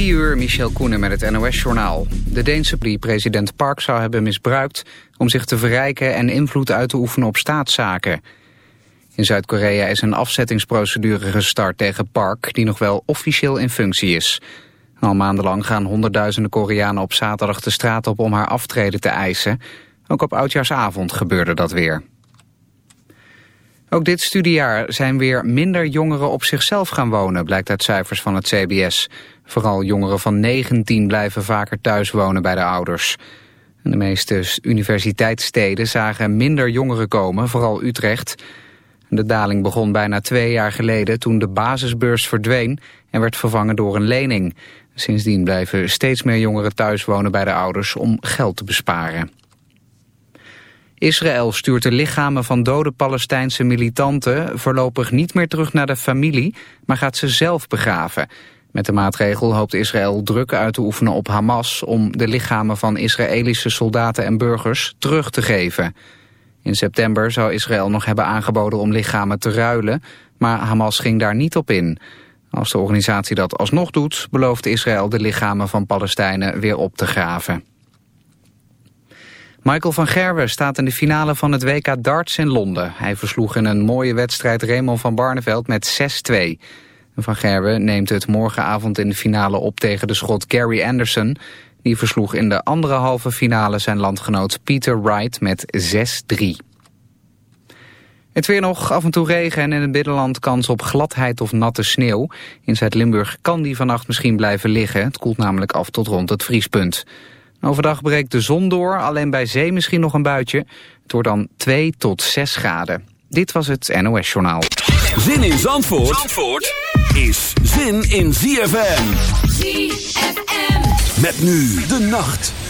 Drie uur, Michel Koenen met het NOS-journaal. De Deense president Park zou hebben misbruikt om zich te verrijken en invloed uit te oefenen op staatszaken. In Zuid-Korea is een afzettingsprocedure gestart tegen Park, die nog wel officieel in functie is. Al maandenlang gaan honderdduizenden Koreanen op zaterdag de straat op om haar aftreden te eisen. Ook op oudjaarsavond gebeurde dat weer. Ook dit studiejaar zijn weer minder jongeren op zichzelf gaan wonen, blijkt uit cijfers van het CBS. Vooral jongeren van 19 blijven vaker thuis wonen bij de ouders. De meeste universiteitssteden zagen minder jongeren komen, vooral Utrecht. De daling begon bijna twee jaar geleden toen de basisbeurs verdween en werd vervangen door een lening. Sindsdien blijven steeds meer jongeren thuis wonen bij de ouders om geld te besparen. Israël stuurt de lichamen van dode Palestijnse militanten voorlopig niet meer terug naar de familie, maar gaat ze zelf begraven. Met de maatregel hoopt Israël druk uit te oefenen op Hamas om de lichamen van Israëlische soldaten en burgers terug te geven. In september zou Israël nog hebben aangeboden om lichamen te ruilen, maar Hamas ging daar niet op in. Als de organisatie dat alsnog doet, belooft Israël de lichamen van Palestijnen weer op te graven. Michael van Gerwen staat in de finale van het WK darts in Londen. Hij versloeg in een mooie wedstrijd Raymond van Barneveld met 6-2. Van Gerwen neemt het morgenavond in de finale op tegen de schot Gary Anderson. Die versloeg in de andere halve finale zijn landgenoot Peter Wright met 6-3. Het weer nog, af en toe regen en in het binnenland kans op gladheid of natte sneeuw. In Zuid-Limburg kan die vannacht misschien blijven liggen. Het koelt namelijk af tot rond het vriespunt. Overdag breekt de zon door, alleen bij zee misschien nog een buitje. Het wordt dan 2 tot 6 graden. Dit was het NOS Journaal. Zin in Zandvoort, Zandvoort is zin in ZFM. ZFM. Met nu de nacht.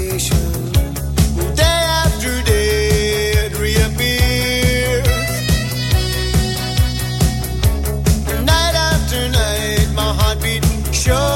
Heartbeat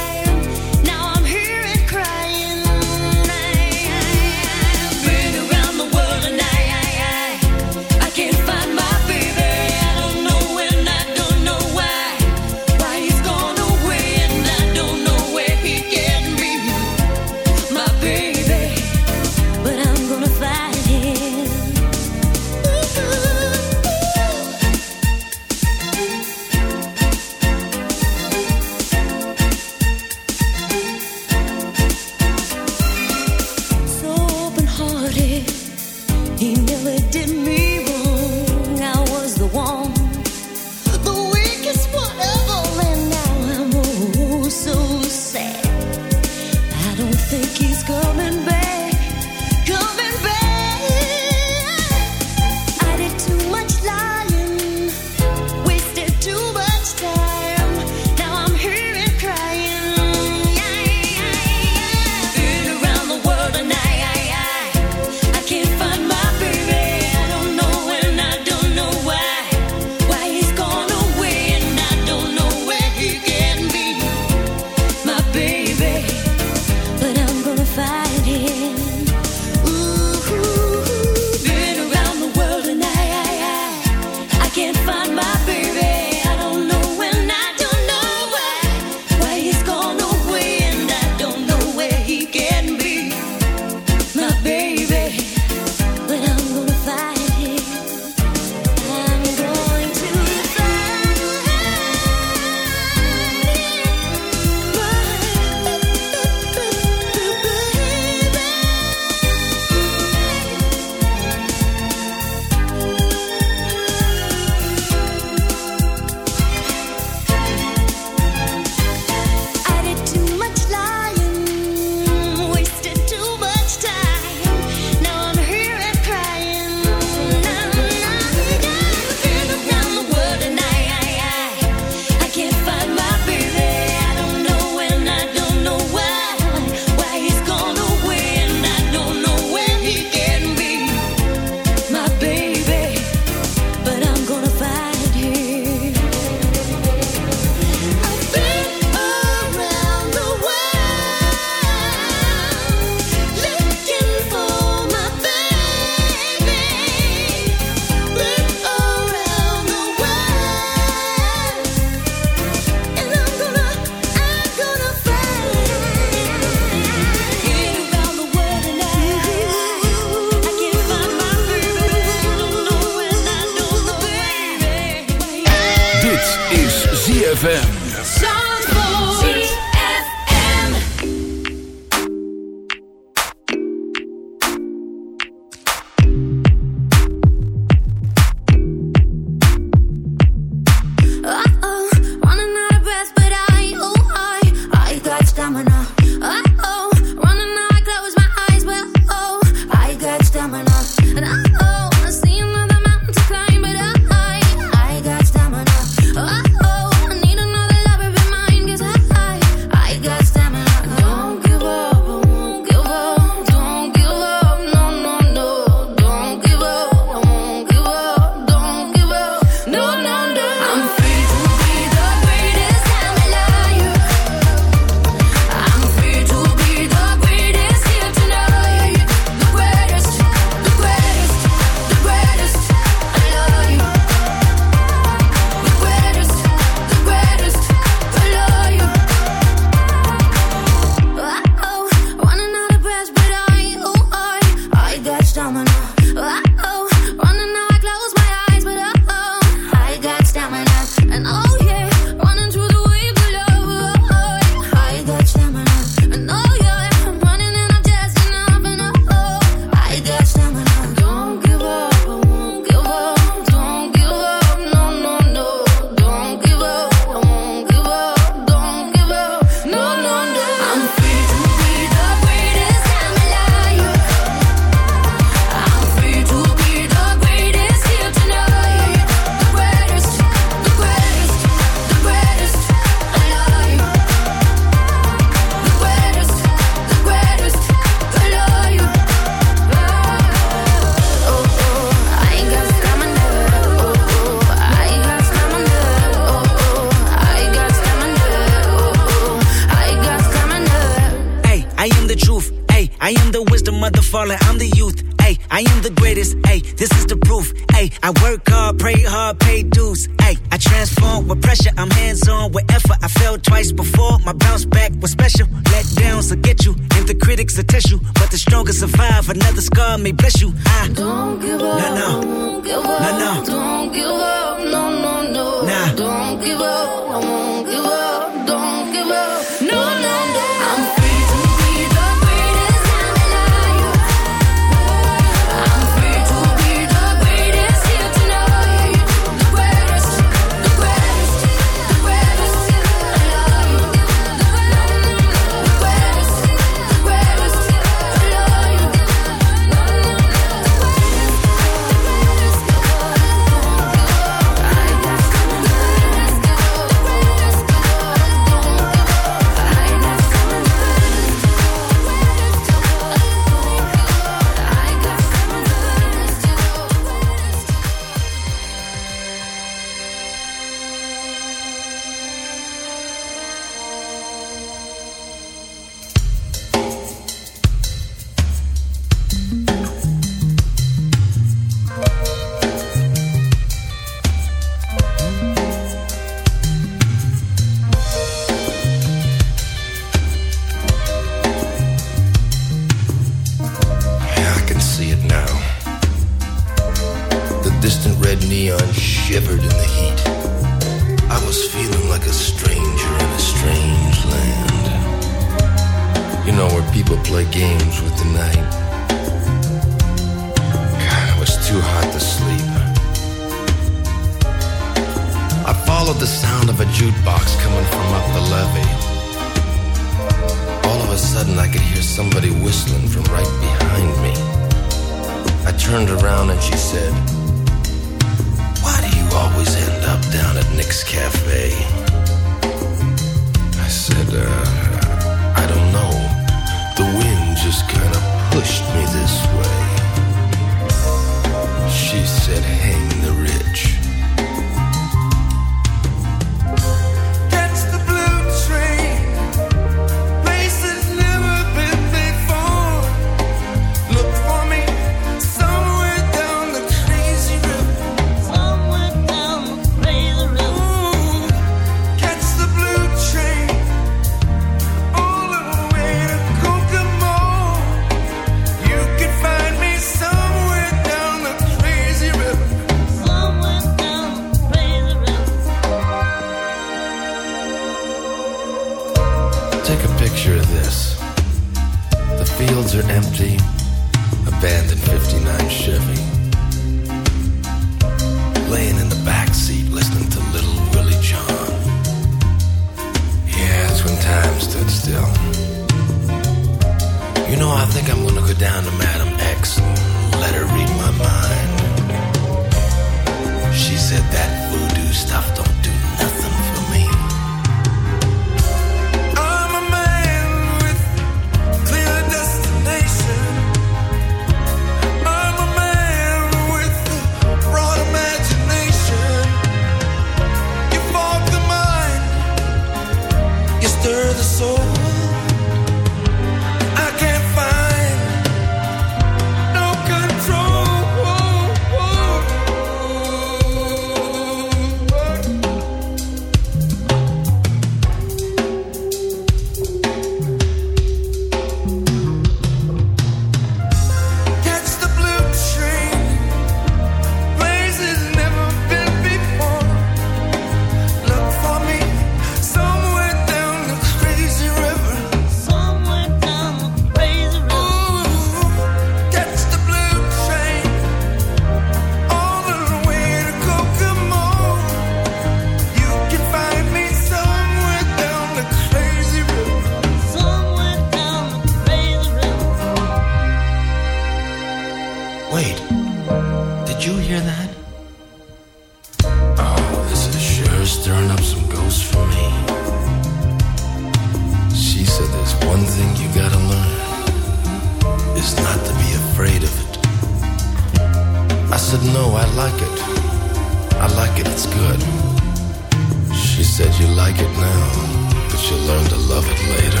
you'll learn to love it later.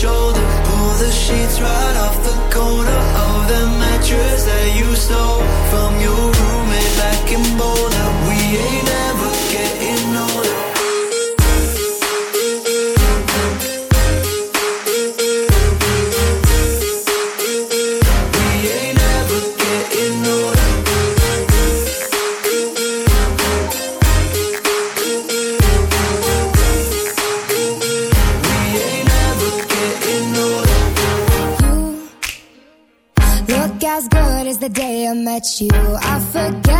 shoulder, pull the sheets right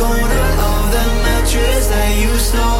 corner of the mattress that you stole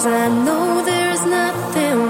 Cause I know there's nothing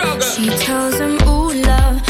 sugar. She tells him, ooh, love.